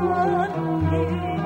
can